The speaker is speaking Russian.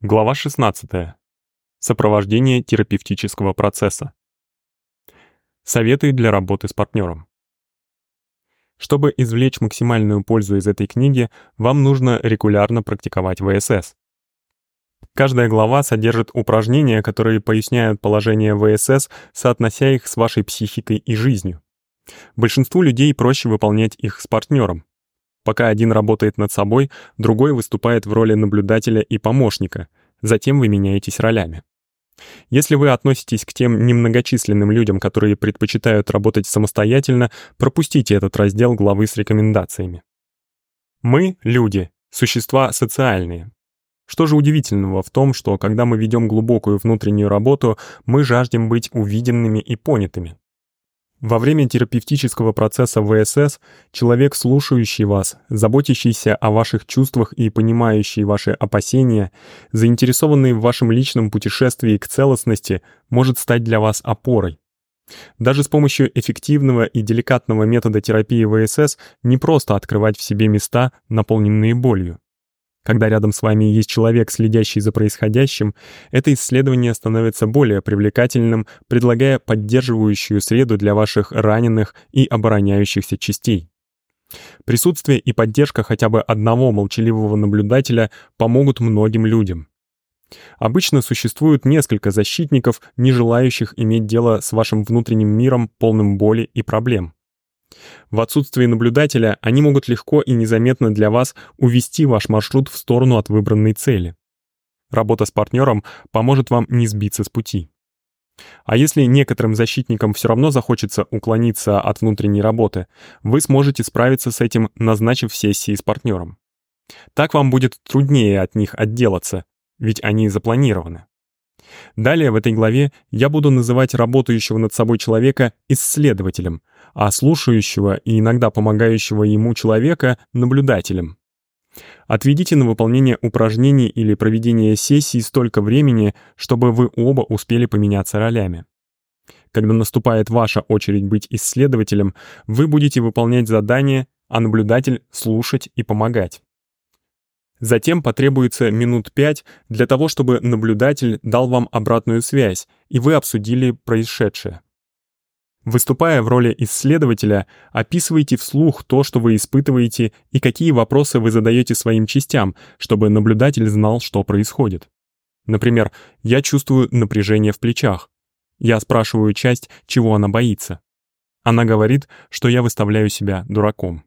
Глава 16. Сопровождение терапевтического процесса. Советы для работы с партнером. Чтобы извлечь максимальную пользу из этой книги, вам нужно регулярно практиковать ВСС. Каждая глава содержит упражнения, которые поясняют положение ВСС, соотнося их с вашей психикой и жизнью. Большинству людей проще выполнять их с партнером. Пока один работает над собой, другой выступает в роли наблюдателя и помощника, затем вы меняетесь ролями. Если вы относитесь к тем немногочисленным людям, которые предпочитают работать самостоятельно, пропустите этот раздел главы с рекомендациями. Мы, люди, существа социальные. Что же удивительного в том, что когда мы ведем глубокую внутреннюю работу, мы жаждем быть увиденными и понятыми. Во время терапевтического процесса ВСС человек, слушающий вас, заботящийся о ваших чувствах и понимающий ваши опасения, заинтересованный в вашем личном путешествии к целостности, может стать для вас опорой. Даже с помощью эффективного и деликатного метода терапии ВСС не просто открывать в себе места, наполненные болью. Когда рядом с вами есть человек, следящий за происходящим, это исследование становится более привлекательным, предлагая поддерживающую среду для ваших раненых и обороняющихся частей. Присутствие и поддержка хотя бы одного молчаливого наблюдателя помогут многим людям. Обычно существует несколько защитников, не желающих иметь дело с вашим внутренним миром, полным боли и проблем. В отсутствие наблюдателя они могут легко и незаметно для вас увести ваш маршрут в сторону от выбранной цели. Работа с партнером поможет вам не сбиться с пути. А если некоторым защитникам все равно захочется уклониться от внутренней работы, вы сможете справиться с этим, назначив сессии с партнером. Так вам будет труднее от них отделаться, ведь они запланированы. Далее в этой главе я буду называть работающего над собой человека исследователем, а слушающего и иногда помогающего ему человека — наблюдателем. Отведите на выполнение упражнений или проведение сессий столько времени, чтобы вы оба успели поменяться ролями. Когда наступает ваша очередь быть исследователем, вы будете выполнять задание, а наблюдатель — слушать и помогать. Затем потребуется минут пять для того, чтобы наблюдатель дал вам обратную связь, и вы обсудили происшедшее. Выступая в роли исследователя, описывайте вслух то, что вы испытываете, и какие вопросы вы задаете своим частям, чтобы наблюдатель знал, что происходит. Например, я чувствую напряжение в плечах. Я спрашиваю часть, чего она боится. Она говорит, что я выставляю себя дураком.